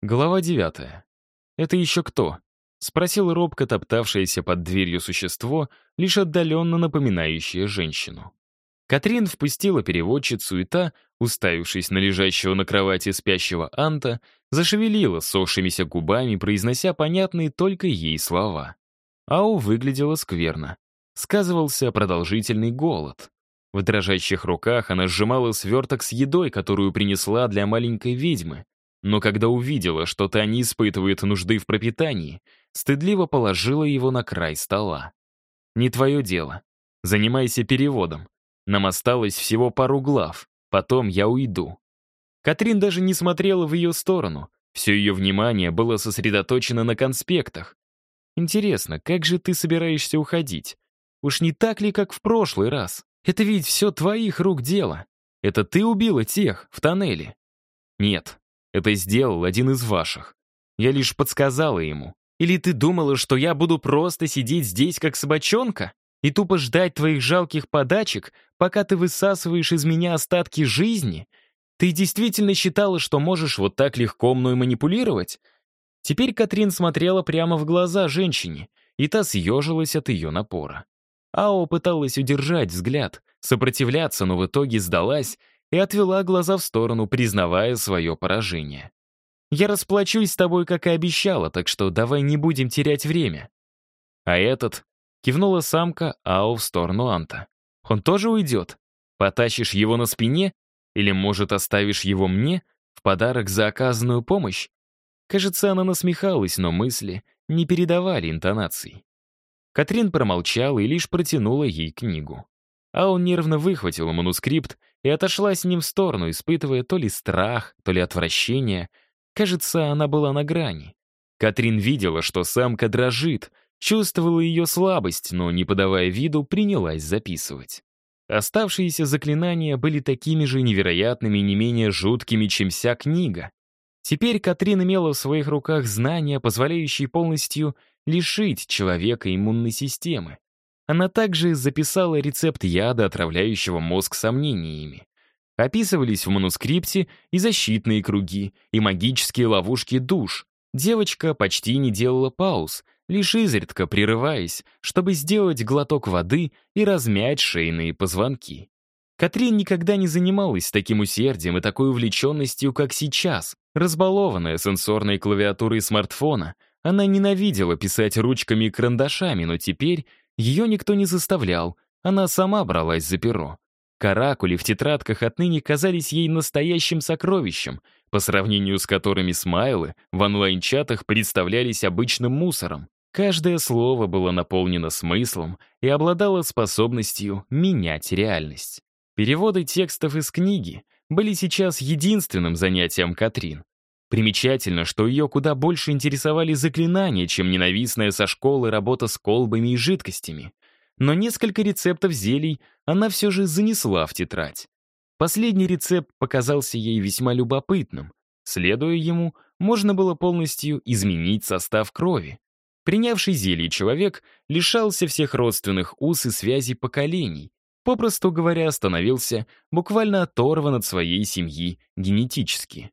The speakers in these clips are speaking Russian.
Глава девятая. «Это еще кто?» — спросил робко топтавшееся под дверью существо, лишь отдаленно напоминающее женщину. Катрин впустила переводчицу, и та, уставившись на лежащего на кровати спящего Анта, зашевелила сохшимися губами, произнося понятные только ей слова. Ау выглядела скверно. Сказывался продолжительный голод. В дрожащих руках она сжимала сверток с едой, которую принесла для маленькой ведьмы, но когда увидела, что та не испытывает нужды в пропитании, стыдливо положила его на край стола. «Не твое дело. Занимайся переводом. Нам осталось всего пару глав. Потом я уйду». Катрин даже не смотрела в ее сторону. Все ее внимание было сосредоточено на конспектах. «Интересно, как же ты собираешься уходить? Уж не так ли, как в прошлый раз? Это ведь все твоих рук дело. Это ты убила тех в тоннеле?» «Нет, это сделал один из ваших. Я лишь подсказала ему. Или ты думала, что я буду просто сидеть здесь, как собачонка, и тупо ждать твоих жалких подачек, пока ты высасываешь из меня остатки жизни? Ты действительно считала, что можешь вот так легко мной манипулировать?» Теперь Катрин смотрела прямо в глаза женщине, и та съежилась от ее напора. Ао пыталась удержать взгляд, сопротивляться, но в итоге сдалась и отвела глаза в сторону, признавая свое поражение. «Я расплачусь с тобой, как и обещала, так что давай не будем терять время». А этот кивнула самка Ао в сторону Анта. «Он тоже уйдет? Потащишь его на спине? Или, может, оставишь его мне в подарок за оказанную помощь?» Кажется, она насмехалась, но мысли не передавали интонаций. Катрин промолчала и лишь протянула ей книгу. А он нервно выхватил манускрипт и отошла с ним в сторону, испытывая то ли страх, то ли отвращение. Кажется, она была на грани. Катрин видела, что самка дрожит, чувствовала ее слабость, но, не подавая виду, принялась записывать. Оставшиеся заклинания были такими же невероятными и не менее жуткими, чем вся книга. Теперь Катрин имела в своих руках знания, позволяющие полностью лишить человека иммунной системы. Она также записала рецепт яда, отравляющего мозг сомнениями. Описывались в манускрипте и защитные круги, и магические ловушки душ. Девочка почти не делала пауз, лишь изредка прерываясь, чтобы сделать глоток воды и размять шейные позвонки. Катрин никогда не занималась таким усердием и такой увлеченностью, как сейчас. Разбалованная сенсорной клавиатурой смартфона, она ненавидела писать ручками и карандашами, но теперь ее никто не заставлял, она сама бралась за перо. Каракули в тетрадках отныне казались ей настоящим сокровищем, по сравнению с которыми смайлы в онлайн-чатах представлялись обычным мусором. Каждое слово было наполнено смыслом и обладало способностью менять реальность. Переводы текстов из книги были сейчас единственным занятием Катрин. Примечательно, что ее куда больше интересовали заклинания, чем ненавистная со школы работа с колбами и жидкостями. Но несколько рецептов зелий она все же занесла в тетрадь. Последний рецепт показался ей весьма любопытным. Следуя ему, можно было полностью изменить состав крови. Принявший зелье человек лишался всех родственных уз и связей поколений, попросту говоря, становился буквально оторван от своей семьи генетически.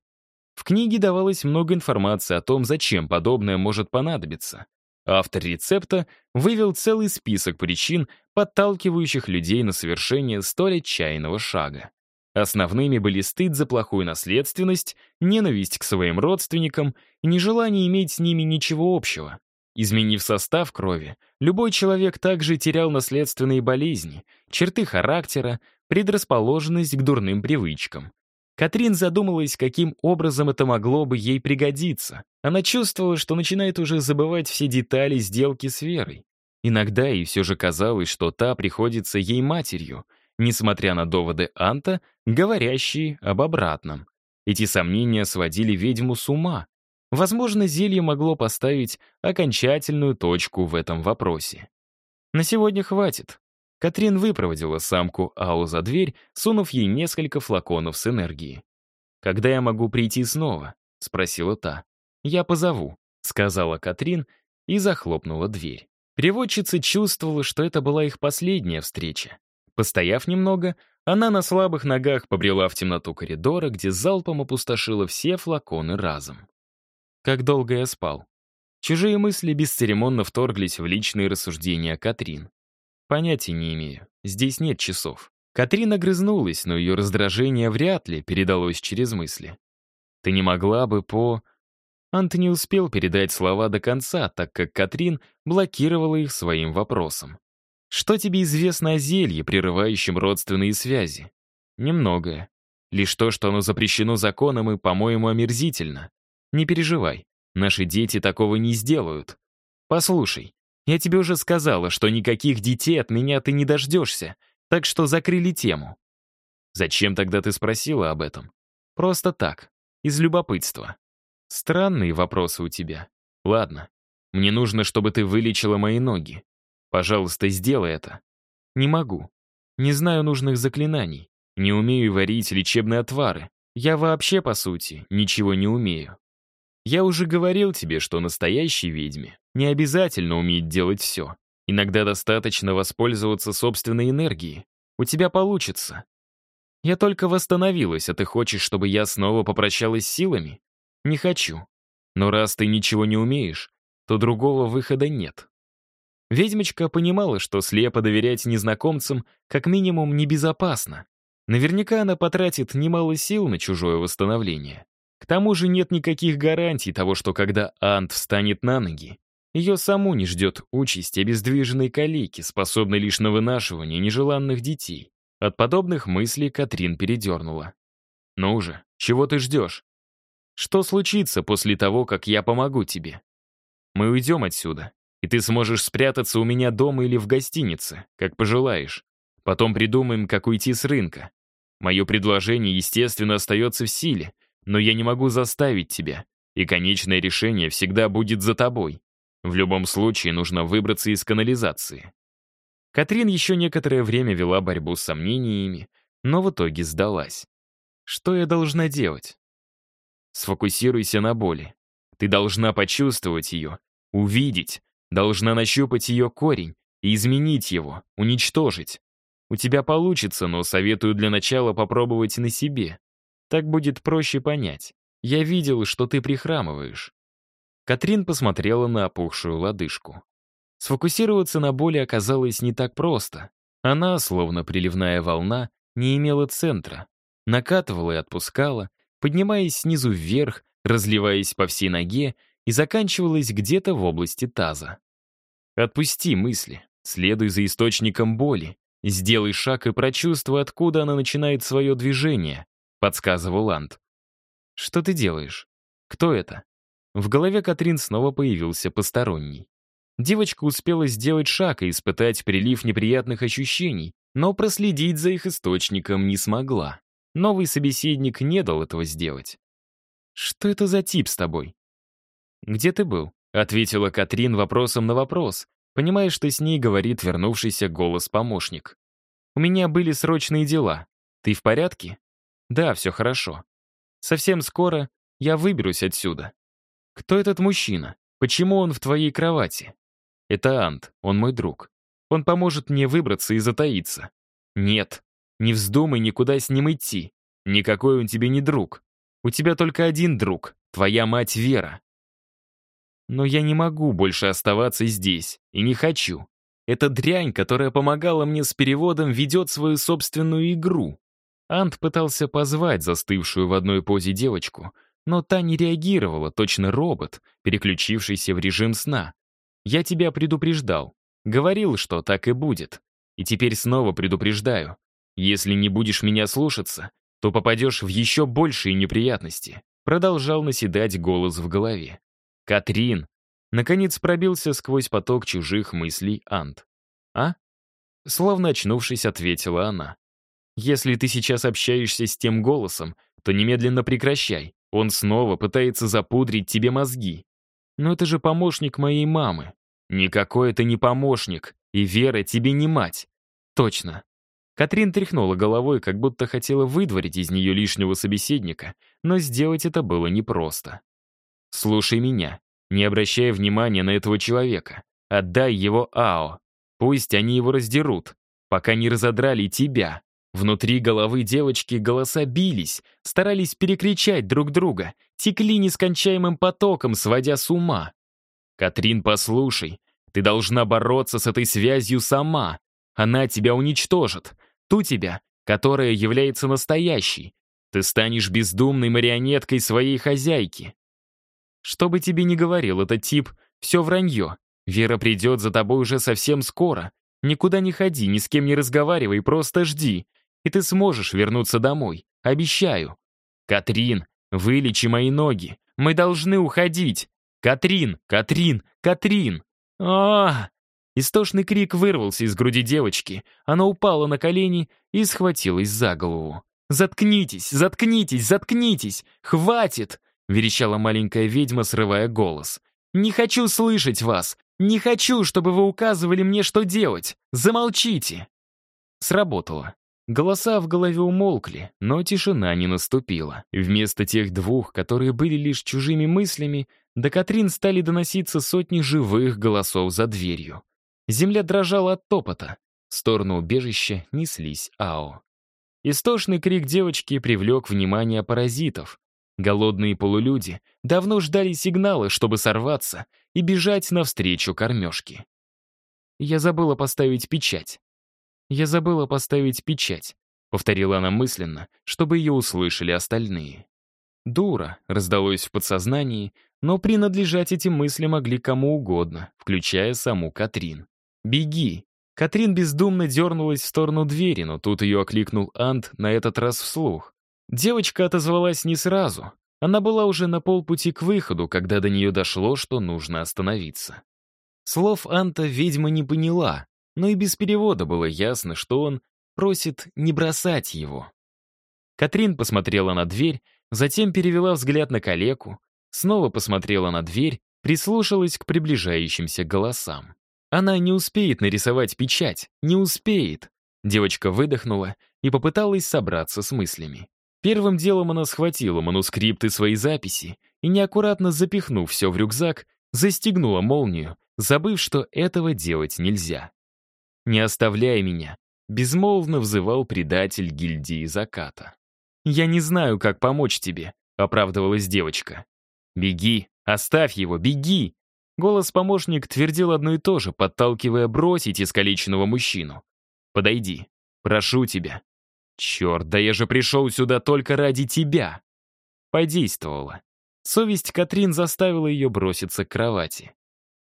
В книге давалось много информации о том, зачем подобное может понадобиться. Автор рецепта вывел целый список причин, подталкивающих людей на совершение столь отчаянного шага. Основными были стыд за плохую наследственность, ненависть к своим родственникам и нежелание иметь с ними ничего общего. Изменив состав крови, любой человек также терял наследственные болезни, черты характера, предрасположенность к дурным привычкам. Катрин задумалась, каким образом это могло бы ей пригодиться. Она чувствовала, что начинает уже забывать все детали сделки с Верой. Иногда ей все же казалось, что та приходится ей матерью, несмотря на доводы Анта, говорящие об обратном. Эти сомнения сводили ведьму с ума. Возможно, зелье могло поставить окончательную точку в этом вопросе. На сегодня хватит. Катрин выпроводила самку Ау за дверь, сунув ей несколько флаконов с энергией. «Когда я могу прийти снова?» — спросила та. «Я позову», — сказала Катрин и захлопнула дверь. Переводчица чувствовала, что это была их последняя встреча. Постояв немного, она на слабых ногах побрела в темноту коридора, где залпом опустошила все флаконы разом. как долго я спал. Чужие мысли бесцеремонно вторглись в личные рассуждения Катрин. Понятия не имею. Здесь нет часов. Катрин огрызнулась, но ее раздражение вряд ли передалось через мысли. «Ты не могла бы по...» Ант не успел передать слова до конца, так как Катрин блокировала их своим вопросом. «Что тебе известно о зелье, прерывающем родственные связи?» «Немногое. Лишь то, что оно запрещено законом и, по-моему, омерзительно. Не переживай, наши дети такого не сделают. Послушай, я тебе уже сказала, что никаких детей от меня ты не дождешься, так что закрыли тему. Зачем тогда ты спросила об этом? Просто так, из любопытства. Странные вопросы у тебя. Ладно, мне нужно, чтобы ты вылечила мои ноги. Пожалуйста, сделай это. Не могу. Не знаю нужных заклинаний. Не умею варить лечебные отвары. Я вообще, по сути, ничего не умею. Я уже говорил тебе, что настоящей ведьме не обязательно уметь делать все. Иногда достаточно воспользоваться собственной энергией. У тебя получится. Я только восстановилась, а ты хочешь, чтобы я снова попрощалась с силами? Не хочу. Но раз ты ничего не умеешь, то другого выхода нет. Ведьмочка понимала, что слепо доверять незнакомцам как минимум небезопасно. Наверняка она потратит немало сил на чужое восстановление. К тому же нет никаких гарантий того, что когда Ант встанет на ноги, ее саму не ждет участь обездвиженной калеки, способной лишь на вынашивание нежеланных детей. От подобных мыслей Катрин передернула. «Ну уже, чего ты ждешь? Что случится после того, как я помогу тебе? Мы уйдем отсюда, и ты сможешь спрятаться у меня дома или в гостинице, как пожелаешь. Потом придумаем, как уйти с рынка. Мое предложение, естественно, остается в силе, но я не могу заставить тебя, и конечное решение всегда будет за тобой. В любом случае нужно выбраться из канализации. Катрин еще некоторое время вела борьбу с сомнениями, но в итоге сдалась. Что я должна делать? Сфокусируйся на боли. Ты должна почувствовать ее, увидеть, должна нащупать ее корень и изменить его, уничтожить. У тебя получится, но советую для начала попробовать на себе. Так будет проще понять. Я видел, что ты прихрамываешь. Катрин посмотрела на опухшую лодыжку. Сфокусироваться на боли оказалось не так просто. Она, словно приливная волна, не имела центра. Накатывала и отпускала, поднимаясь снизу вверх, разливаясь по всей ноге и заканчивалась где-то в области таза. Отпусти мысли, следуй за источником боли, сделай шаг и прочувствуй, откуда она начинает свое движение, подсказывал Ант. «Что ты делаешь? Кто это?» В голове Катрин снова появился посторонний. Девочка успела сделать шаг и испытать прилив неприятных ощущений, но проследить за их источником не смогла. Новый собеседник не дал этого сделать. «Что это за тип с тобой?» «Где ты был?» — ответила Катрин вопросом на вопрос, понимая, что с ней говорит вернувшийся голос-помощник. «У меня были срочные дела. Ты в порядке?» Да, все хорошо. Совсем скоро я выберусь отсюда. Кто этот мужчина? Почему он в твоей кровати? Это Ант, он мой друг. Он поможет мне выбраться и затаиться. Нет, не вздумай никуда с ним идти. Никакой он тебе не друг. У тебя только один друг, твоя мать Вера. Но я не могу больше оставаться здесь, и не хочу. Эта дрянь, которая помогала мне с переводом, ведет свою собственную игру. Ант пытался позвать застывшую в одной позе девочку, но та не реагировала, точно робот, переключившийся в режим сна. «Я тебя предупреждал. Говорил, что так и будет. И теперь снова предупреждаю. Если не будешь меня слушаться, то попадешь в еще большие неприятности», продолжал наседать голос в голове. «Катрин!» Наконец пробился сквозь поток чужих мыслей Ант. «А?» Словно очнувшись, ответила она. Если ты сейчас общаешься с тем голосом, то немедленно прекращай. Он снова пытается запудрить тебе мозги. Но это же помощник моей мамы. Никакой это не помощник, и Вера тебе не мать. Точно. Катрин тряхнула головой, как будто хотела выдворить из нее лишнего собеседника, но сделать это было непросто. «Слушай меня, не обращая внимания на этого человека. Отдай его Ао. Пусть они его раздерут, пока не разодрали тебя. Внутри головы девочки голоса бились, старались перекричать друг друга, текли нескончаемым потоком, сводя с ума. «Катрин, послушай, ты должна бороться с этой связью сама. Она тебя уничтожит. Ту тебя, которая является настоящей. Ты станешь бездумной марионеткой своей хозяйки. Что бы тебе ни говорил этот тип, все вранье. Вера придет за тобой уже совсем скоро. Никуда не ходи, ни с кем не разговаривай, просто жди. И ты сможешь вернуться домой. Обещаю. Катрин, вылечи мои ноги. Мы должны уходить. Катрин, Катрин, Катрин. а, -а, -а Истошный крик вырвался из груди девочки. Она упала на колени и схватилась за голову. «Заткнитесь! Заткнитесь! Заткнитесь! Хватит!» — верещала маленькая ведьма, срывая голос. «Не хочу слышать вас! Не хочу, чтобы вы указывали мне, что делать! Замолчите!» Сработало. Голоса в голове умолкли, но тишина не наступила. Вместо тех двух, которые были лишь чужими мыслями, до Катрин стали доноситься сотни живых голосов за дверью. Земля дрожала от топота. В сторону убежища неслись Ао. Истошный крик девочки привлек внимание паразитов. Голодные полулюди давно ждали сигнала, чтобы сорваться и бежать навстречу кормежке. «Я забыла поставить печать. Я забыла поставить печать», — повторила она мысленно, чтобы ее услышали остальные. «Дура», — раздалось в подсознании, но принадлежать эти мысли могли кому угодно, включая саму Катрин. «Беги!» Катрин бездумно дернулась в сторону двери, но тут ее окликнул Ант на этот раз вслух. Девочка отозвалась не сразу. Она была уже на полпути к выходу, когда до нее дошло, что нужно остановиться. Слов Анта ведьма не поняла, но и без перевода было ясно, что он просит не бросать его. Катрин посмотрела на дверь, затем перевела взгляд на калеку, снова посмотрела на дверь, прислушалась к приближающимся голосам. Она не успеет нарисовать печать, не успеет. Девочка выдохнула и попыталась собраться с мыслями. Первым делом она схватила манускрипты своей записи и, неаккуратно запихнув все в рюкзак, застегнула молнию, забыв, что этого делать нельзя. «Не оставляй меня», — безмолвно взывал предатель гильдии заката. «Я не знаю, как помочь тебе», — оправдывалась девочка. «Беги, оставь его, беги!» Голос помощник твердил одно и то же, подталкивая бросить искалеченного мужчину. «Подойди. Прошу тебя». «Черт, да я же пришел сюда только ради тебя!» Подействовала. Совесть Катрин заставила ее броситься к кровати.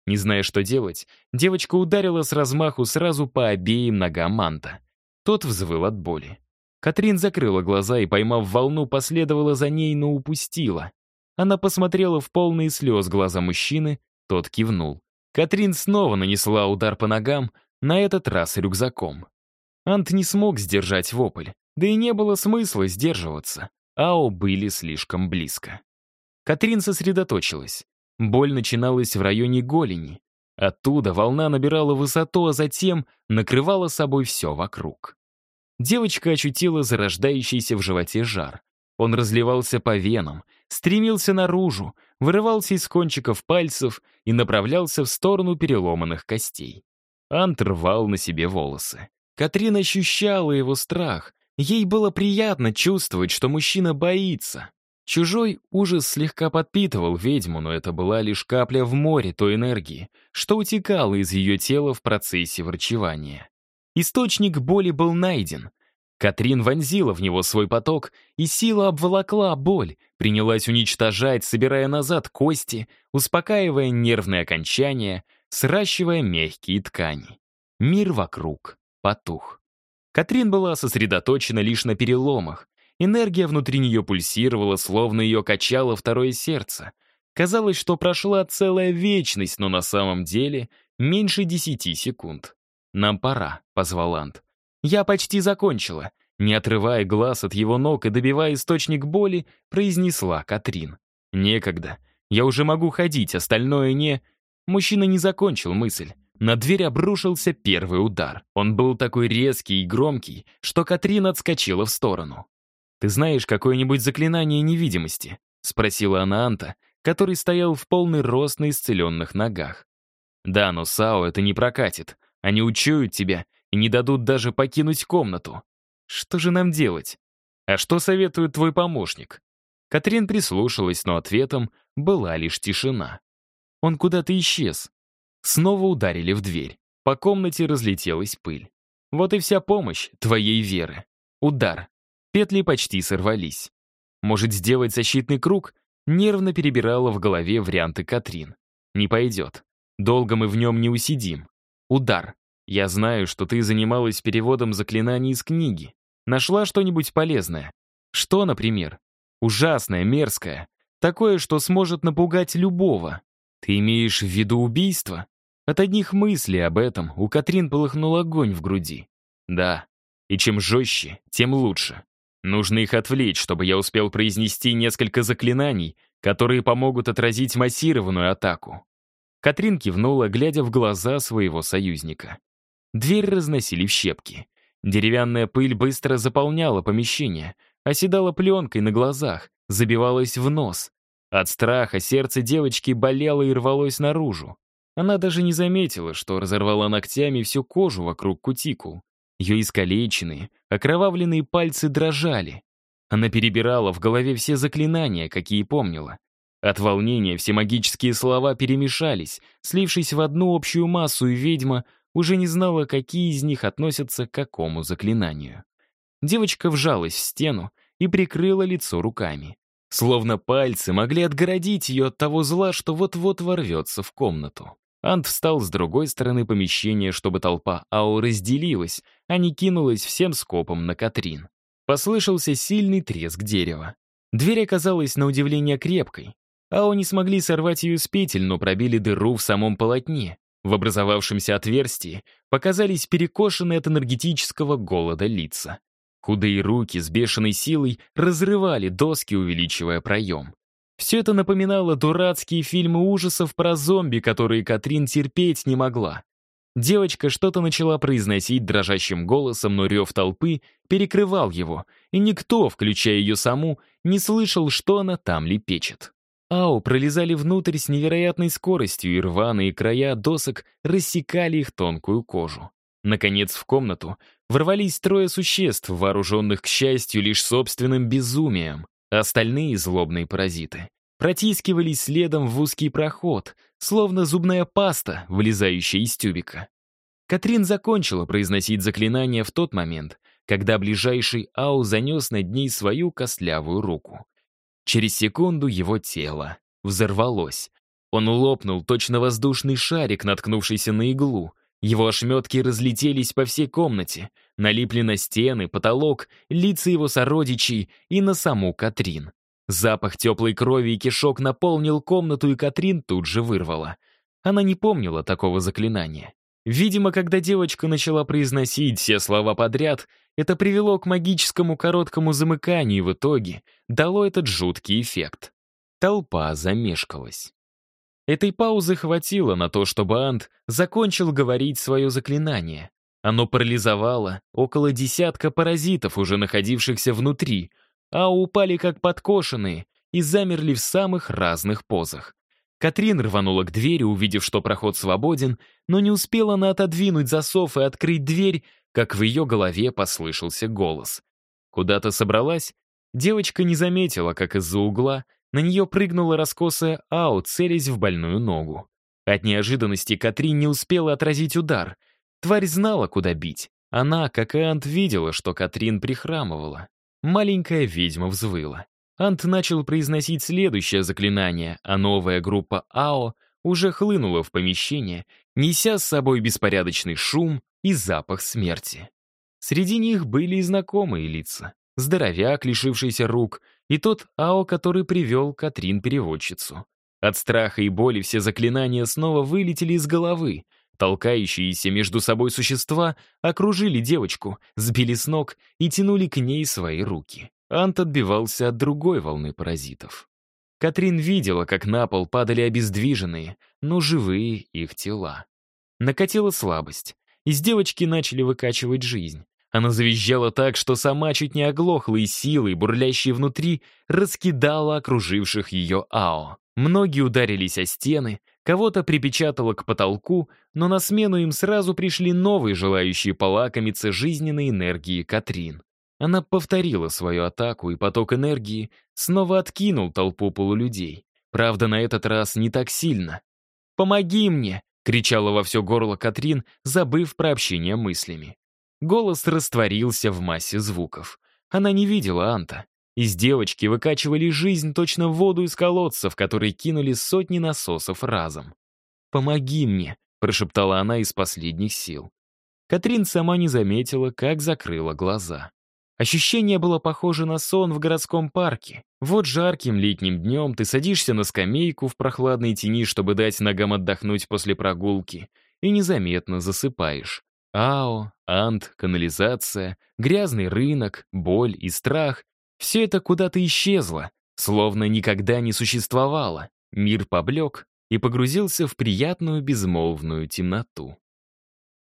Не зная, что делать, девочка ударила с размаху сразу по обеим ногам Манта. Тот взвыл от боли. Катрин закрыла глаза и, поймав волну, последовала за ней, но упустила. Она посмотрела в полные слез глаза мужчины, тот кивнул. Катрин снова нанесла удар по ногам, на этот раз рюкзаком. Ант не смог сдержать вопль, да и не было смысла сдерживаться. Ао были слишком близко. Катрин сосредоточилась. Боль начиналась в районе голени. Оттуда волна набирала высоту, а затем накрывала собой все вокруг. Девочка ощутила зарождающийся в животе жар. Он разливался по венам, стремился наружу, вырывался из кончиков пальцев и направлялся в сторону переломанных костей. Ант рвал на себе волосы. Катрин ощущала его страх. Ей было приятно чувствовать, что мужчина боится. Чужой ужас слегка подпитывал ведьму, но это была лишь капля в море той энергии, что утекала из ее тела в процессе врачевания. Источник боли был найден, Катрин вонзила в него свой поток, и сила обволокла боль, принялась уничтожать, собирая назад кости, успокаивая нервные окончания, сращивая мягкие ткани. Мир вокруг потух. Катрин была сосредоточена лишь на переломах. Энергия внутри нее пульсировала, словно ее качало второе сердце. Казалось, что прошла целая вечность, но на самом деле меньше десяти секунд. «Нам пора», — позвал Ант. «Я почти закончила», не отрывая глаз от его ног и добивая источник боли, произнесла Катрин. «Некогда. Я уже могу ходить, остальное не...» Мужчина не закончил мысль. На дверь обрушился первый удар. Он был такой резкий и громкий, что Катрин отскочила в сторону. «Ты знаешь какое-нибудь заклинание невидимости?» — спросила она Анта, который стоял в полный рост на исцеленных ногах. «Да, но Сао это не прокатит. Они учуют тебя и не дадут даже покинуть комнату. Что же нам делать? А что советует твой помощник? Катрин прислушалась, но ответом была лишь тишина. Он куда-то исчез. Снова ударили в дверь. По комнате разлетелась пыль. Вот и вся помощь твоей веры. Удар. Петли почти сорвались. Может, сделать защитный круг? Нервно перебирала в голове варианты Катрин. Не пойдет. Долго мы в нем не усидим. Удар. Я знаю, что ты занималась переводом заклинаний из книги. Нашла что-нибудь полезное? Что, например? Ужасное, мерзкое. Такое, что сможет напугать любого. Ты имеешь в виду убийство? От одних мыслей об этом у Катрин полыхнул огонь в груди. Да, и чем жестче, тем лучше. Нужно их отвлечь, чтобы я успел произнести несколько заклинаний, которые помогут отразить массированную атаку. Катрин кивнула, глядя в глаза своего союзника. Дверь разносили в щепки. Деревянная пыль быстро заполняла помещение, оседала пленкой на глазах, забивалась в нос. От страха сердце девочки болело и рвалось наружу. Она даже не заметила, что разорвала ногтями всю кожу вокруг кутикул. Ее искалеченные, окровавленные пальцы дрожали. Она перебирала в голове все заклинания, какие помнила. От волнения все магические слова перемешались, слившись в одну общую массу, и ведьма уже не знала, какие из них относятся к какому заклинанию. Девочка вжалась в стену и прикрыла лицо руками. Словно пальцы могли отгородить ее от того зла, что вот-вот ворвется в комнату. Ант встал с другой стороны помещения, чтобы толпа Ау разделилась, а не кинулась всем скопом на Катрин. Послышался сильный треск дерева. Дверь оказалась на удивление крепкой. Ау не смогли сорвать ее с петель, но пробили дыру в самом полотне. В образовавшемся отверстии показались перекошенные от энергетического голода лица. Худые руки с бешеной силой разрывали доски, увеличивая проем. Все это напоминало дурацкие фильмы ужасов про зомби, которые Катрин терпеть не могла. Девочка что-то начала произносить дрожащим голосом, но рев толпы перекрывал его, и никто, включая ее саму, не слышал, что она там лепечет. Ау пролезали внутрь с невероятной скоростью, и рваные края досок рассекали их тонкую кожу. Наконец в комнату ворвались трое существ, вооруженных, к счастью, лишь собственным безумием. Остальные злобные паразиты протискивались следом в узкий проход, словно зубная паста, вылезающая из тюбика. Катрин закончила произносить заклинание в тот момент, когда ближайший Ау занес над ней свою костлявую руку. Через секунду его тело взорвалось. Он лопнул, точно воздушный шарик, наткнувшийся на иглу. Его ошметки разлетелись по всей комнате, налипли на стены, потолок, лица его сородичей и на саму Катрин. Запах теплой крови и кишок наполнил комнату, и Катрин тут же вырвала. Она не помнила такого заклинания. Видимо, когда девочка начала произносить все слова подряд, это привело к магическому короткому замыканию и в итоге дало этот жуткий эффект. Толпа замешкалась. Этой паузы хватило на то, чтобы Ант закончил говорить свое заклинание. Оно парализовало около десятка паразитов, уже находившихся внутри, а упали как подкошенные и замерли в самых разных позах. Катрин рванула к двери, увидев, что проход свободен, но не успела она отодвинуть засов и открыть дверь, как в ее голове послышался голос. Куда-то собралась? Девочка не заметила, как из-за угла на нее прыгнула раскосая Ау, целясь в больную ногу. От неожиданности Катрин не успела отразить удар. Тварь знала, куда бить. Она, как и Ант, видела, что Катрин прихрамывала. Маленькая ведьма взвыла. Ант начал произносить следующее заклинание, а новая группа АО уже хлынула в помещение, неся с собой беспорядочный шум и запах смерти. Среди них были и знакомые лица. Здоровяк, лишившийся рук, и тот АО, который привел Катрин-переводчицу. От страха и боли все заклинания снова вылетели из головы. Толкающиеся между собой существа окружили девочку, сбили с ног и тянули к ней свои руки. Ант отбивался от другой волны паразитов. Катрин видела, как на пол падали обездвиженные, но живые их тела. Накатила слабость. Из девочки начали выкачивать жизнь. Она завизжала так, что сама чуть не оглохла, и силой, бурлящей внутри, раскидала окруживших ее Ао. Многие ударились о стены, кого-то припечатало к потолку, но на смену им сразу пришли новые желающие полакомиться жизненной энергией Катрин. Она повторила свою атаку, и поток энергии снова откинул толпу полулюдей. Правда, на этот раз не так сильно. «Помоги мне!» — кричала во все горло Катрин, забыв про общение мыслями. Голос растворился в массе звуков. Она не видела Анта. Из девочки выкачивали жизнь точно в воду из колодца, в который кинули сотни насосов разом. «Помоги мне!» — прошептала она из последних сил. Катрин сама не заметила, как закрыла глаза. Ощущение было похоже на сон в городском парке. Вот жарким летним днем ты садишься на скамейку в прохладной тени, чтобы дать ногам отдохнуть после прогулки, и незаметно засыпаешь. Ао, ант, канализация, грязный рынок, боль и страх — все это куда-то исчезло, словно никогда не существовало. Мир поблек и погрузился в приятную безмолвную темноту.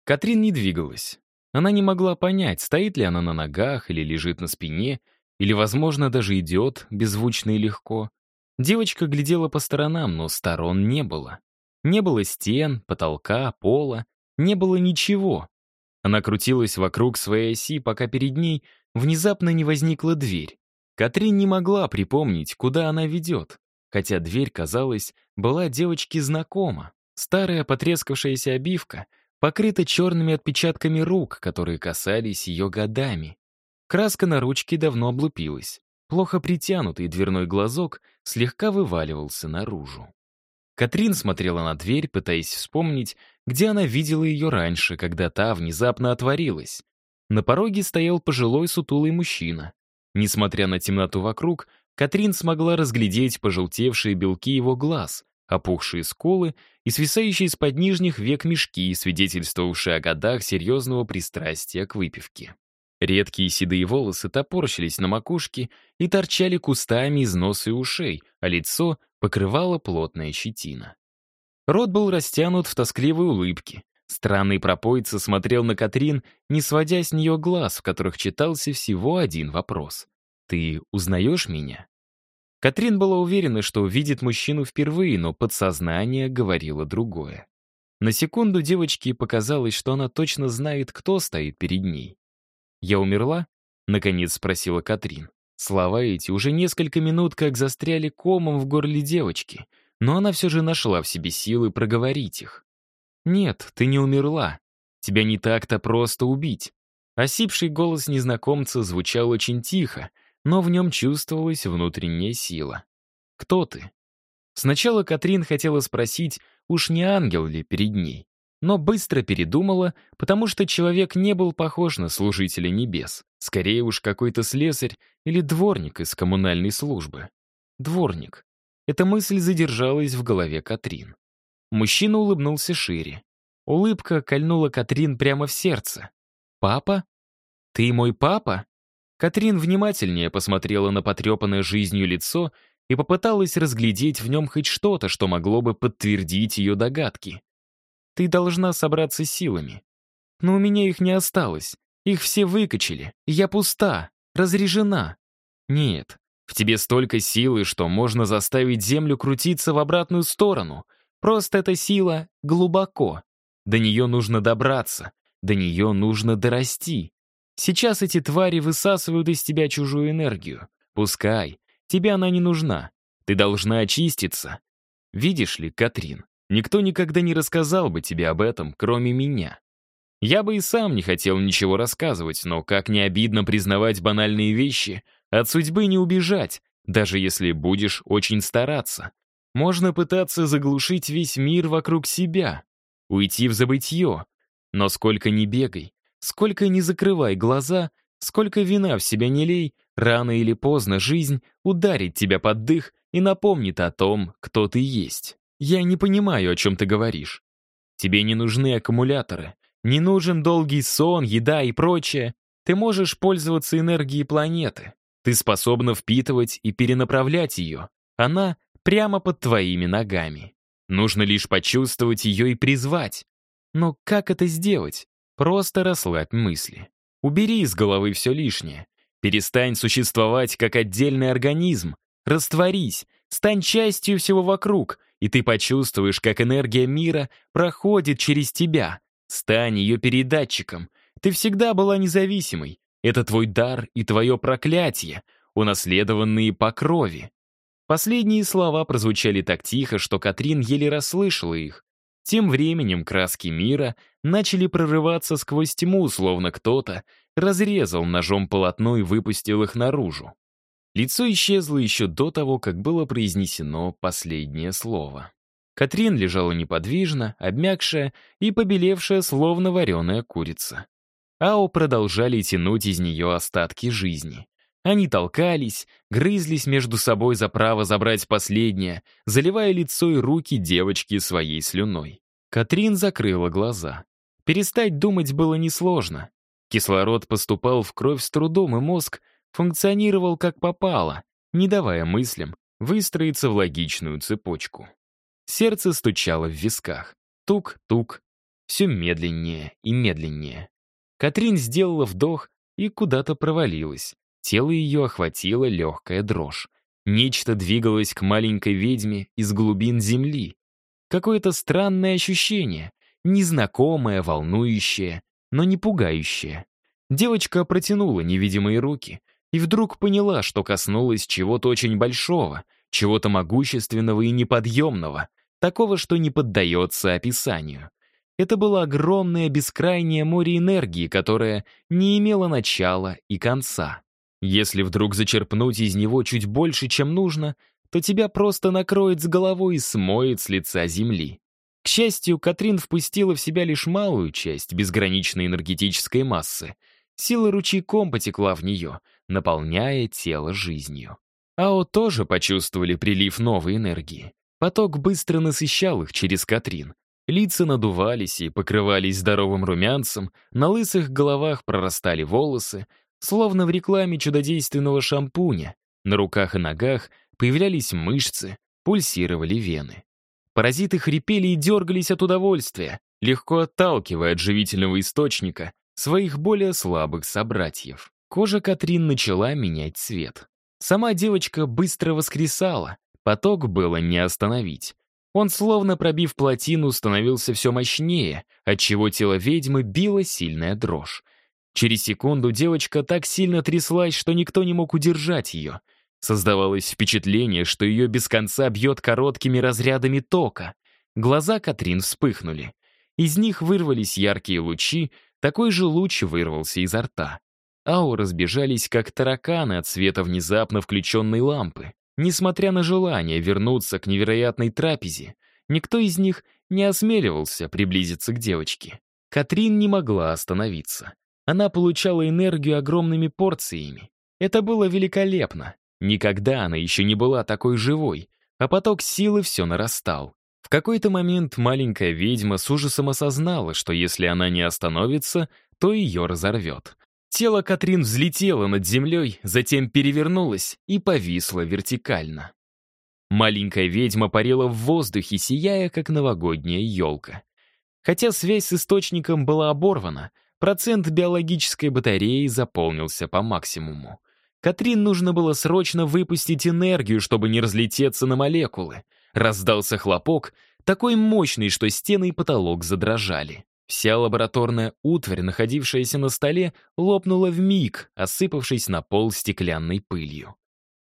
Катрин не двигалась. Она не могла понять, стоит ли она на ногах или лежит на спине, или, возможно, даже идет беззвучно и легко. Девочка глядела по сторонам, но сторон не было. Не было стен, потолка, пола, не было ничего. Она крутилась вокруг своей оси, пока перед ней внезапно не возникла дверь. Катрин не могла припомнить, куда она ведет, хотя дверь, казалось, была девочке знакома. Старая потрескавшаяся обивка — покрыта черными отпечатками рук, которые касались ее годами. Краска на ручке давно облупилась. Плохо притянутый дверной глазок слегка вываливался наружу. Катрин смотрела на дверь, пытаясь вспомнить, где она видела ее раньше, когда та внезапно отворилась. На пороге стоял пожилой сутулый мужчина. Несмотря на темноту вокруг, Катрин смогла разглядеть пожелтевшие белки его глаз, опухшие скулы и свисающие из-под нижних век мешки, свидетельствовавшие о годах серьезного пристрастия к выпивке. Редкие седые волосы топорщились на макушке и торчали кустами из носа и ушей, а лицо покрывала плотная щетина. Рот был растянут в тоскливой улыбке. Странный пропойца смотрел на Катрин, не сводя с нее глаз, в которых читался всего один вопрос. «Ты узнаешь меня?» Катрин была уверена, что увидит мужчину впервые, но подсознание говорило другое. На секунду девочке показалось, что она точно знает, кто стоит перед ней. «Я умерла?» — наконец спросила Катрин. Слова эти уже несколько минут как застряли комом в горле девочки, но она все же нашла в себе силы проговорить их. «Нет, ты не умерла. Тебя не так-то просто убить». Осипший голос незнакомца звучал очень тихо, но в нем чувствовалась внутренняя сила. «Кто ты?» Сначала Катрин хотела спросить, уж не ангел ли перед ней, но быстро передумала, потому что человек не был похож на служителя небес. Скорее уж какой-то слесарь или дворник из коммунальной службы. Дворник. Эта мысль задержалась в голове Катрин. Мужчина улыбнулся шире. Улыбка кольнула Катрин прямо в сердце. «Папа? Ты мой папа?» Катрин внимательнее посмотрела на потрепанное жизнью лицо и попыталась разглядеть в нем хоть что-то, что могло бы подтвердить ее догадки. «Ты должна собраться силами. Но у меня их не осталось. Их все выкачали. Я пуста, разрежена. Нет, в тебе столько силы, что можно заставить Землю крутиться в обратную сторону. Просто эта сила глубоко. До нее нужно добраться, до нее нужно дорасти. Сейчас эти твари высасывают из тебя чужую энергию. Пускай. Тебе она не нужна. Ты должна очиститься. Видишь ли, Катрин, никто никогда не рассказал бы тебе об этом, кроме меня. Я бы и сам не хотел ничего рассказывать, но как не обидно признавать банальные вещи, от судьбы не убежать, даже если будешь очень стараться. Можно пытаться заглушить весь мир вокруг себя, уйти в забытье, но сколько ни бегай, Сколько не закрывай глаза, сколько вина в себя не лей, рано или поздно жизнь ударит тебя под дых и напомнит о том, кто ты есть. Я не понимаю, о чем ты говоришь. Тебе не нужны аккумуляторы, не нужен долгий сон, еда и прочее. Ты можешь пользоваться энергией планеты. Ты способна впитывать и перенаправлять ее. Она прямо под твоими ногами. Нужно лишь почувствовать ее и призвать. Но как это сделать? Просто расслабь мысли. Убери из головы все лишнее. Перестань существовать как отдельный организм. Растворись, стань частью всего вокруг, и ты почувствуешь, как энергия мира проходит через тебя. Стань ее передатчиком. Ты всегда была независимой. Это твой дар и твое проклятие, унаследованные по крови». Последние слова прозвучали так тихо, что Катрин еле расслышала их. Тем временем краски мира начали прорываться сквозь тьму, словно кто-то разрезал ножом полотно и выпустил их наружу. Лицо исчезло еще до того, как было произнесено последнее слово. Катрин лежала неподвижно, обмякшая и побелевшая, словно вареная курица. Ао продолжали тянуть из нее остатки жизни. Они толкались, грызлись между собой за право забрать последнее, заливая лицо и руки девочки своей слюной. Катрин закрыла глаза. Перестать думать было несложно. Кислород поступал в кровь с трудом, и мозг функционировал как попало, не давая мыслям выстроиться в логичную цепочку. Сердце стучало в висках. Тук-тук. Все медленнее и медленнее. Катрин сделала вдох и куда-то провалилась. Тело ее охватила легкая дрожь. Нечто двигалось к маленькой ведьме из глубин земли. Какое-то странное ощущение, незнакомое, волнующее, но не пугающее. Девочка протянула невидимые руки и вдруг поняла, что коснулась чего-то очень большого, чего-то могущественного и неподъемного, такого, что не поддается описанию. Это было огромное бескрайнее море энергии, которое не имело начала и конца. Если вдруг зачерпнуть из него чуть больше, чем нужно, то тебя просто накроет с головой и смоет с лица земли. К счастью, Катрин впустила в себя лишь малую часть безграничной энергетической массы. Сила ручейком потекла в нее, наполняя тело жизнью. Ао тоже почувствовали прилив новой энергии. Поток быстро насыщал их через Катрин. Лица надувались и покрывались здоровым румянцем, на лысых головах прорастали волосы, Словно в рекламе чудодейственного шампуня, на руках и ногах появлялись мышцы, пульсировали вены. Паразиты хрипели и дергались от удовольствия, легко отталкивая от живительного источника своих более слабых собратьев. Кожа Катрин начала менять цвет. Сама девочка быстро воскресала, поток было не остановить. Он, словно пробив плотину, становился все мощнее, отчего тело ведьмы било сильная дрожь. Через секунду девочка так сильно тряслась, что никто не мог удержать ее. Создавалось впечатление, что ее без конца бьет короткими разрядами тока. Глаза Катрин вспыхнули. Из них вырвались яркие лучи, такой же луч вырвался изо рта. Ауры разбежались, как тараканы от света внезапно включенной лампы. Несмотря на желание вернуться к невероятной трапезе, никто из них не осмеливался приблизиться к девочке. Катрин не могла остановиться. Она получала энергию огромными порциями. Это было великолепно. Никогда она еще не была такой живой, а поток силы все нарастал. В какой-то момент маленькая ведьма с ужасом осознала, что если она не остановится, то ее разорвет. Тело Катрин взлетело над землей, затем перевернулось и повисло вертикально. Маленькая ведьма парила в воздухе, сияя, как новогодняя елка. Хотя связь с источником была оборвана, Процент биологической батареи заполнился по максимуму. Катрин нужно было срочно выпустить энергию, чтобы не разлететься на молекулы. Раздался хлопок, такой мощный, что стены и потолок задрожали. Вся лабораторная утварь, находившаяся на столе, лопнула в миг, осыпавшись на пол стеклянной пылью.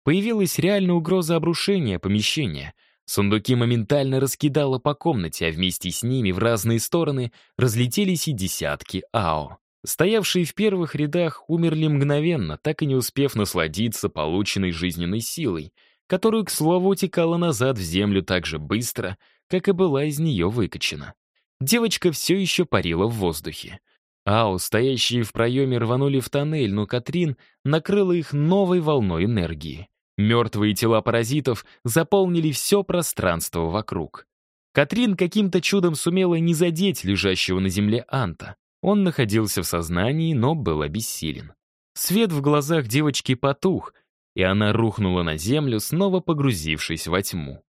Появилась реальная угроза обрушения помещения, Сундуки моментально раскидало по комнате, а вместе с ними в разные стороны разлетелись и десятки АО. Стоявшие в первых рядах умерли мгновенно, так и не успев насладиться полученной жизненной силой, которую, к слову, утекала назад в землю так же быстро, как и была из нее выкачена. Девочка все еще парила в воздухе. Ау, стоящие в проеме, рванули в тоннель, но Катрин накрыла их новой волной энергии. Мертвые тела паразитов заполнили все пространство вокруг. Катрин каким-то чудом сумела не задеть лежащего на земле Анта. Он находился в сознании, но был обессилен. Свет в глазах девочки потух, и она рухнула на землю, снова погрузившись во тьму.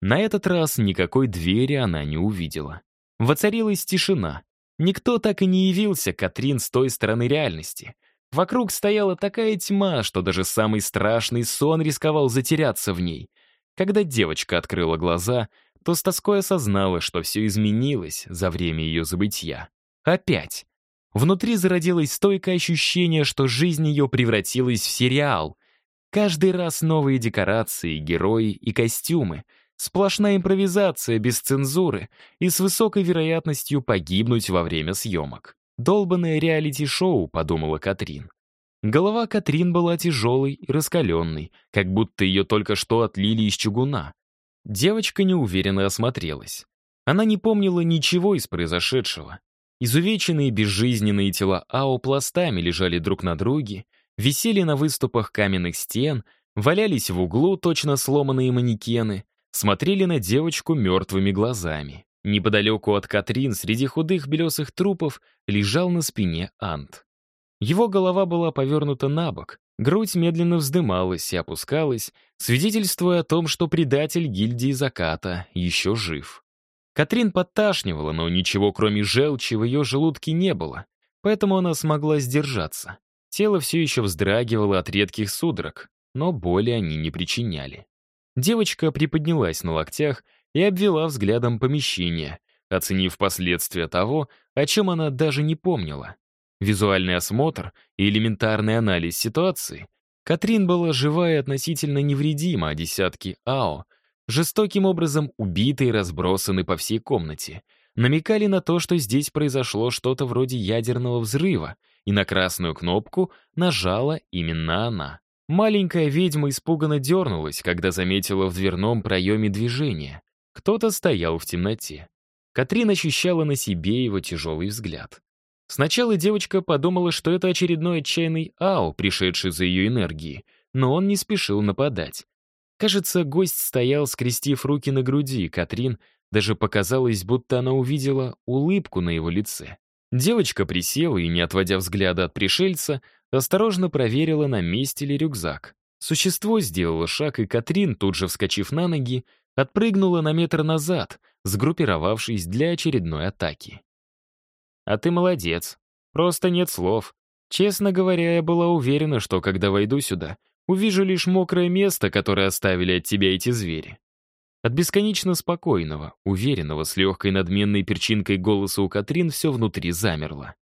На этот раз никакой двери она не увидела. Воцарилась тишина. Никто так и не явился Катрин с той стороны реальности — Вокруг стояла такая тьма, что даже самый страшный сон рисковал затеряться в ней. Когда девочка открыла глаза, то с тоской осознала, что все изменилось за время ее забытья. Опять. Внутри зародилось стойкое ощущение, что жизнь ее превратилась в сериал. Каждый раз новые декорации, герои и костюмы. Сплошная импровизация без цензуры и с высокой вероятностью погибнуть во время съемок. «Долбанное реалити-шоу», — подумала Катрин. Голова Катрин была тяжелой и раскаленной, как будто ее только что отлили из чугуна. Девочка неуверенно осмотрелась. Она не помнила ничего из произошедшего. Изувеченные безжизненные тела Ао пластами лежали друг на друге, висели на выступах каменных стен, валялись в углу точно сломанные манекены, смотрели на девочку мертвыми глазами. Неподалеку от Катрин среди худых белесых трупов лежал на спине Ант. Его голова была повернута на бок, грудь медленно вздымалась и опускалась, свидетельствуя о том, что предатель гильдии заката еще жив. Катрин подташнивала, но ничего кроме желчи в ее желудке не было, поэтому она смогла сдержаться. Тело все еще вздрагивало от редких судорог, но боли они не причиняли. Девочка приподнялась на локтях и обвела взглядом помещение, оценив последствия того, о чем она даже не помнила. Визуальный осмотр и элементарный анализ ситуации. Катрин была жива и относительно невредима, а десятки АО жестоким образом убиты и разбросаны по всей комнате. Намекали на то, что здесь произошло что-то вроде ядерного взрыва, и на красную кнопку нажала именно она. Маленькая ведьма испуганно дернулась, когда заметила в дверном проеме движение. Кто-то стоял в темноте. Катрин ощущала на себе его тяжелый взгляд. Сначала девочка подумала, что это очередной отчаянный Ау, пришедший за ее энергией, но он не спешил нападать. Кажется, гость стоял, скрестив руки на груди, Катрин даже показалось, будто она увидела улыбку на его лице. Девочка присела и, не отводя взгляда от пришельца, осторожно проверила, на месте ли рюкзак. Существо сделало шаг, и Катрин, тут же вскочив на ноги, отпрыгнула на метр назад, сгруппировавшись для очередной атаки. «А ты молодец. Просто нет слов. Честно говоря, я была уверена, что, когда войду сюда, увижу лишь мокрое место, которое оставили от тебя эти звери. От бесконечно спокойного, уверенного, с легкой надменной перчинкой голоса у Катрин все внутри замерло.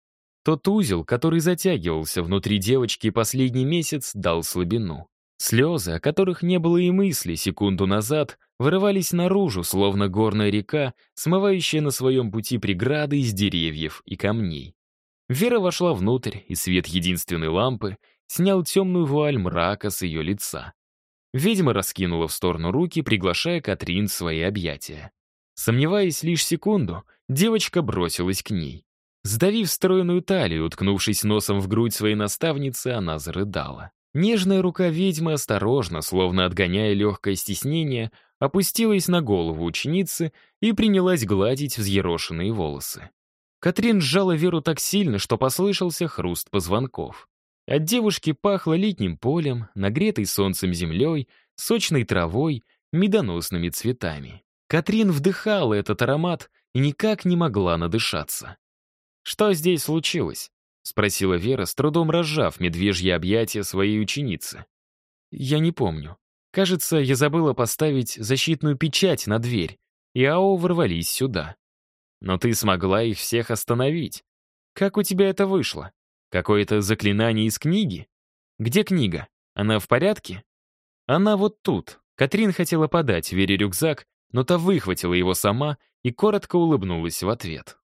Тот узел, который затягивался внутри девочки последний месяц, дал слабину. Слезы, о которых не было и мысли секунду назад, вырывались наружу, словно горная река, смывающая на своем пути преграды из деревьев и камней. Вера вошла внутрь, и свет единственной лампы снял темную вуаль мрака с ее лица. Ведьма раскинула в сторону руки, приглашая Катрин в свои объятия. Сомневаясь лишь секунду, девочка бросилась к ней. Сдавив стройную талию, уткнувшись носом в грудь своей наставницы, она зарыдала. Нежная рука ведьмы осторожно, словно отгоняя легкое стеснение, опустилась на голову ученицы и принялась гладить взъерошенные волосы. Катрин сжала Веру так сильно, что послышался хруст позвонков. От девушки пахло летним полем, нагретой солнцем землей, сочной травой, медоносными цветами. Катрин вдыхала этот аромат и никак не могла надышаться. «Что здесь случилось?» — спросила Вера, с трудом разжав медвежье объятия своей ученицы. «Я не помню. Кажется, я забыла поставить защитную печать на дверь, и АО ворвались сюда. Но ты смогла их всех остановить. Как у тебя это вышло?» Какое-то заклинание из книги? Где книга? Она в порядке? Она вот тут. Катрин хотела подать Вере рюкзак, но та выхватила его сама и коротко улыбнулась в ответ.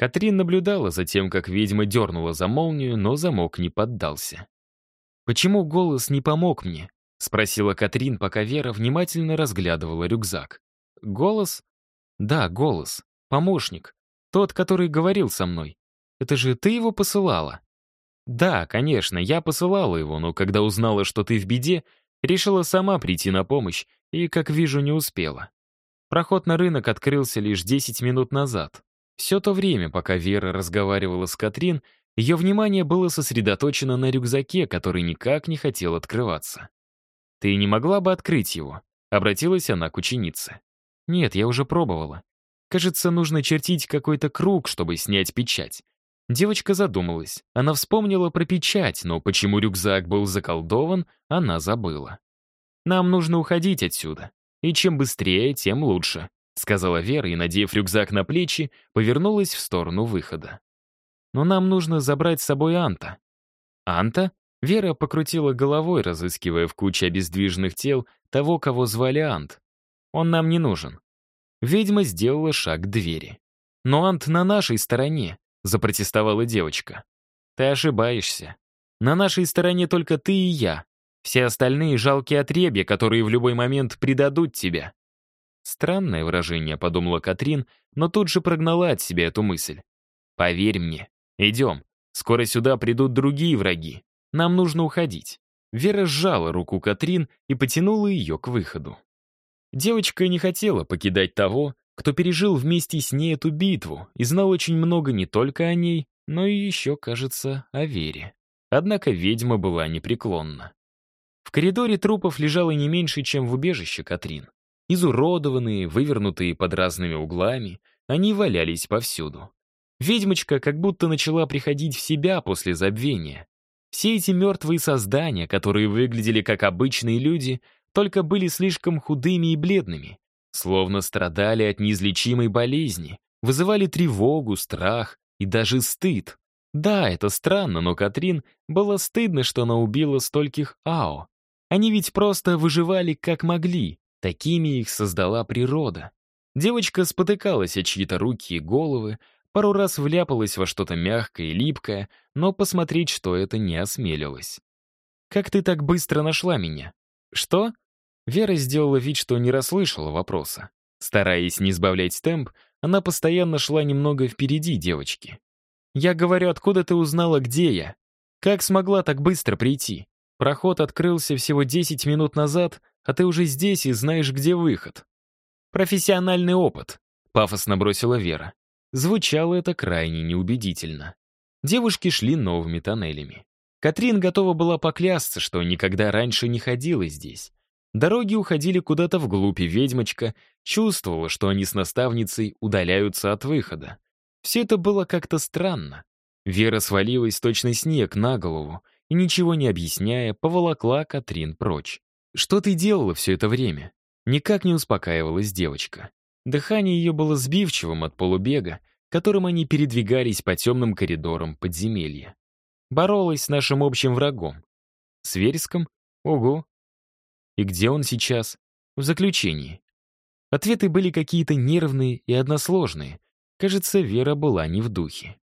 Катрин наблюдала за тем, как ведьма дернула за молнию, но замок не поддался. «Почему голос не помог мне?» — спросила Катрин, пока Вера внимательно разглядывала рюкзак. «Голос?» «Да, голос. Помощник. Тот, который говорил со мной. Это же ты его посылала?» «Да, конечно, я посылала его, но когда узнала, что ты в беде, решила сама прийти на помощь и, как вижу, не успела. Проход на рынок открылся лишь 10 минут назад. Все то время, пока Вера разговаривала с Катрин, ее внимание было сосредоточено на рюкзаке, который никак не хотел открываться. «Ты не могла бы открыть его?» — обратилась она к ученице. «Нет, я уже пробовала. Кажется, нужно чертить какой-то круг, чтобы снять печать. Девочка задумалась. Она вспомнила про печать, но почему рюкзак был заколдован, она забыла. «Нам нужно уходить отсюда. И чем быстрее, тем лучше», сказала Вера и, надев рюкзак на плечи, повернулась в сторону выхода. но нам нужно забрать с собой Анта». «Анта?» Вера покрутила головой, разыскивая в куче обездвиженных тел того, кого звали Ант. «Он нам не нужен». Ведьма сделала шаг к двери. «Но Ант на нашей стороне», — запротестовала девочка. «Ты ошибаешься. На нашей стороне только ты и я. Все остальные — жалкие отребья, которые в любой момент предадут тебя». Странное выражение, подумала Катрин, но тут же прогнала от себя эту мысль. «Поверь мне. Идем. Скоро сюда придут другие враги. Нам нужно уходить». Вера сжала руку Катрин и потянула ее к выходу. Девочка не хотела покидать того, кто пережил вместе с ней эту битву и знал очень много не только о ней, но и еще, кажется, о Вере. Однако ведьма была непреклонна. В коридоре трупов лежало не меньше, чем в убежище Катрин. Изуродованные, вывернутые под разными углами, они валялись повсюду. Ведьмочка как будто начала приходить в себя после забвения. Все эти мертвые создания, которые выглядели как обычные люди, только были слишком худыми и бледными, словно страдали от неизлечимой болезни, вызывали тревогу, страх и даже стыд. Да, это странно, но Катрин было стыдно, что она убила стольких Ао. Они ведь просто выживали как могли, такими их создала природа. Девочка спотыкалась о чьи-то руки и головы, пару раз вляпалась во что-то мягкое и липкое, но посмотреть, что это, не осмелилась. «Как ты так быстро нашла меня?» «Что?» Вера сделала вид, что не расслышала вопроса. Стараясь не сбавлять темп, она постоянно шла немного впереди девочки. «Я говорю, откуда ты узнала, где я? Как смогла так быстро прийти? Проход открылся всего 10 минут назад, а ты уже здесь и знаешь, где выход». «Профессиональный опыт», — пафосно бросила Вера. Звучало это крайне неубедительно. Девушки шли новыми тоннелями. Катрин готова была поклясться, что никогда раньше не ходила здесь. Дороги уходили куда-то вглубь, и ведьмочка чувствовала, что они с наставницей удаляются от выхода. Все это было как-то странно. Вера свалилась точно снег на голову и, ничего не объясняя, поволокла Катрин прочь. «Что ты делала все это время?» Никак не успокаивалась девочка. Дыхание ее было сбивчивым от полубега, которым они передвигались по темным коридорам подземелья. Боролась с нашим общим врагом. С Вереском? Ого, и где он сейчас? В заключении. Ответы были какие-то нервные и односложные. Кажется, Вера была не в духе.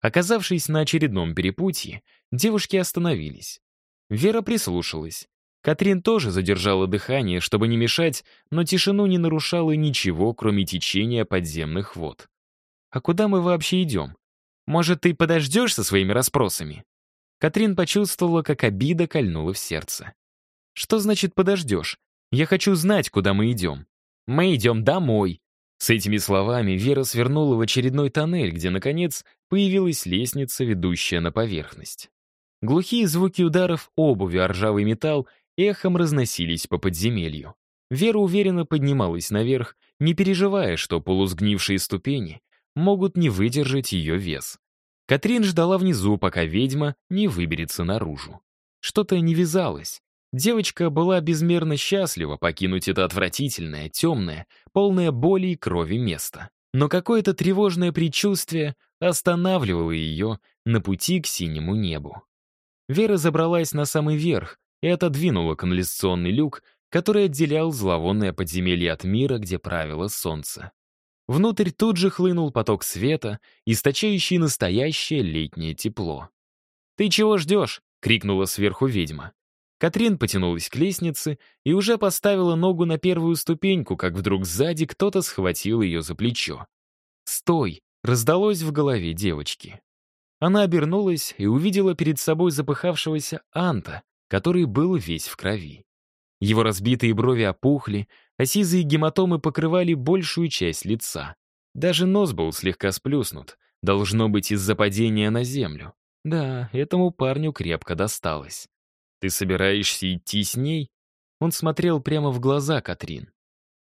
Оказавшись на очередном перепутье, девушки остановились. Вера прислушалась. Катрин тоже задержала дыхание, чтобы не мешать, но тишину не нарушало ничего, кроме течения подземных вод. «А куда мы вообще идем? Может, ты подождешь со своими расспросами?» Катрин почувствовала, как обида кольнула в сердце. Что значит подождешь? Я хочу знать, куда мы идем. Мы идем домой. С этими словами Вера свернула в очередной тоннель, где, наконец, появилась лестница, ведущая на поверхность. Глухие звуки ударов обуви о ржавый металл эхом разносились по подземелью. Вера уверенно поднималась наверх, не переживая, что полусгнившие ступени могут не выдержать ее вес. Катрин ждала внизу, пока ведьма не выберется наружу. Что-то не вязалось. Девочка была безмерно счастлива покинуть это отвратительное, темное, полное боли и крови место. Но какое-то тревожное предчувствие останавливало ее на пути к синему небу. Вера забралась на самый верх и отодвинула канализационный люк, который отделял зловонное подземелье от мира, где правило солнце. Внутрь тут же хлынул поток света, источающий настоящее летнее тепло. «Ты чего ждешь?» — крикнула сверху ведьма. Катрин потянулась к лестнице и уже поставила ногу на первую ступеньку, как вдруг сзади кто-то схватил ее за плечо. «Стой!» — раздалось в голове девочки. Она обернулась и увидела перед собой запыхавшегося Анта, который был весь в крови. Его разбитые брови опухли, а сизые гематомы покрывали большую часть лица. Даже нос был слегка сплюснут, должно быть из-за падения на землю. Да, этому парню крепко досталось. «Ты собираешься идти с ней?» Он смотрел прямо в глаза Катрин.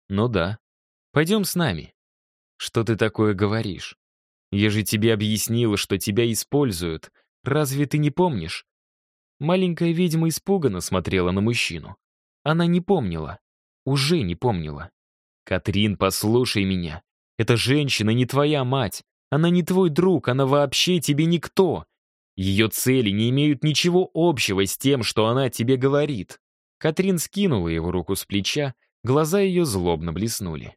«Ну да. Пойдем с нами». «Что ты такое говоришь? Я же тебе объяснила, что тебя используют. Разве ты не помнишь?» Маленькая ведьма испуганно смотрела на мужчину. Она не помнила. Уже не помнила. «Катрин, послушай меня. Эта женщина не твоя мать. Она не твой друг, она вообще тебе никто. Ее цели не имеют ничего общего с тем, что она тебе говорит». Катрин скинула его руку с плеча, глаза ее злобно блеснули.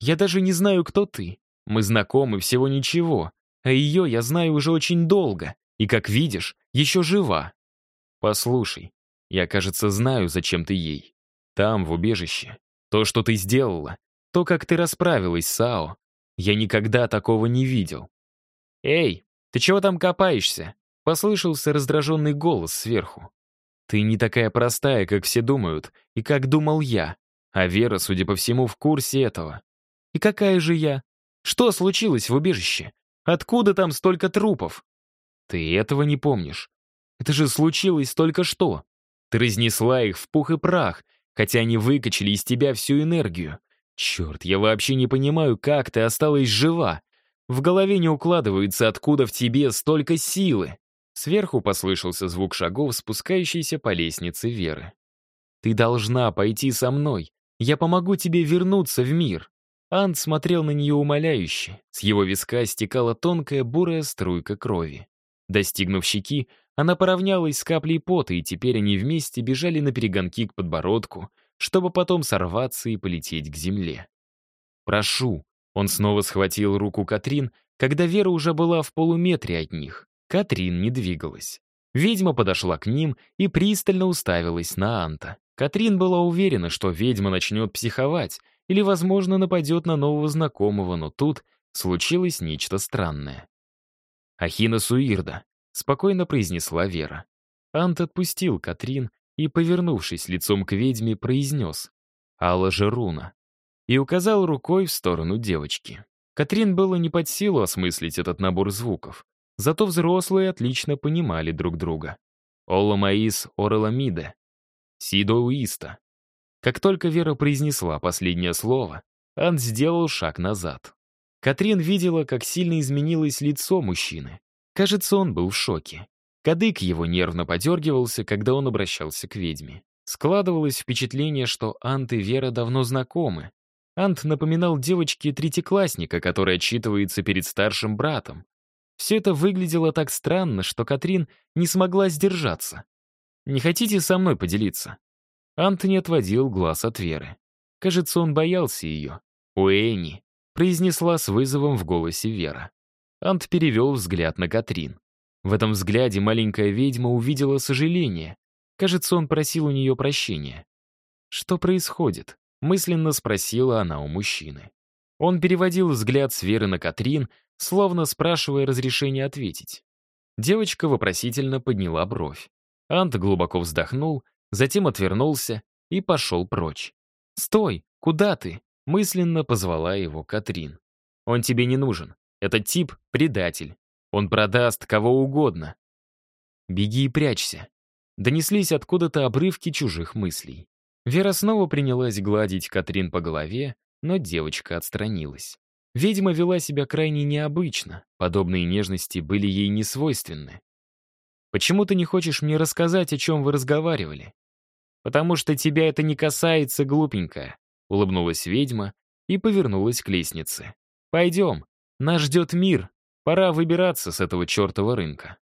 «Я даже не знаю, кто ты. Мы знакомы всего ничего, а ее я знаю уже очень долго, и, как видишь, еще жива. Послушай, я, кажется, знаю, зачем ты ей. Там, в убежище. То, что ты сделала, то, как ты расправилась с Ао, я никогда такого не видел. «Эй, ты чего там копаешься?» Послышался раздраженный голос сверху. «Ты не такая простая, как все думают, и как думал я. А Вера, судя по всему, в курсе этого. И какая же я? Что случилось в убежище? Откуда там столько трупов? Ты этого не помнишь. Это же случилось только что. Ты разнесла их в пух и прах, хотя они выкачали из тебя всю энергию. Черт, я вообще не понимаю, как ты осталась жива. В голове не укладывается, откуда в тебе столько силы. Сверху послышался звук шагов, спускающийся по лестнице Веры. «Ты должна пойти со мной. Я помогу тебе вернуться в мир». Ант смотрел на нее умоляюще. С его виска стекала тонкая бурая струйка крови. Достигнув щеки, она поравнялась с каплей пота, и теперь они вместе бежали на перегонки к подбородку, чтобы потом сорваться и полететь к земле. «Прошу», — он снова схватил руку Катрин, когда Вера уже была в полуметре от них. Катрин не двигалась. Ведьма подошла к ним и пристально уставилась на Анта. Катрин была уверена, что ведьма начнет психовать или, возможно, нападет на нового знакомого, но тут случилось нечто странное. «Ахина Суирда», — спокойно произнесла Вера. Ант отпустил Катрин и, повернувшись лицом к ведьме, произнес «Алла Жеруна» и указал рукой в сторону девочки. Катрин было не под силу осмыслить этот набор звуков, зато взрослые отлично понимали друг друга. «Олла Маис Ораламиде», «Сидо Уиста». Как только Вера произнесла последнее слово, Ант сделал шаг назад. Катрин видела, как сильно изменилось лицо мужчины. Кажется, он был в шоке. Кадык его нервно подергивался, когда он обращался к ведьме. Складывалось впечатление, что Ант и Вера давно знакомы. Ант напоминал девочке третьеклассника, который отчитывается перед старшим братом. Все это выглядело так странно, что Катрин не смогла сдержаться. «Не хотите со мной поделиться?» Ант не отводил глаз от Веры. Кажется, он боялся ее. У Энни произнесла с вызовом в голосе Вера. Ант перевел взгляд на Катрин. В этом взгляде маленькая ведьма увидела сожаление. Кажется, он просил у нее прощения. «Что происходит?» — мысленно спросила она у мужчины. Он переводил взгляд с Веры на Катрин, словно спрашивая разрешения ответить. Девочка вопросительно подняла бровь. Ант глубоко вздохнул, затем отвернулся и пошел прочь. «Стой! Куда ты?» Мысленно позвала его Катрин. «Он тебе не нужен. Этот тип — предатель. Он продаст кого угодно. Беги и прячься». Донеслись откуда-то обрывки чужих мыслей. Вера снова принялась гладить Катрин по голове, но девочка отстранилась. Ведьма вела себя крайне необычно, подобные нежности были ей не свойственны. «Почему ты не хочешь мне рассказать, о чем вы разговаривали?» «Потому что тебя это не касается, глупенькая», Улыбнулась ведьма и повернулась к лестнице. «Пойдем, нас ждет мир, пора выбираться с этого чертова рынка».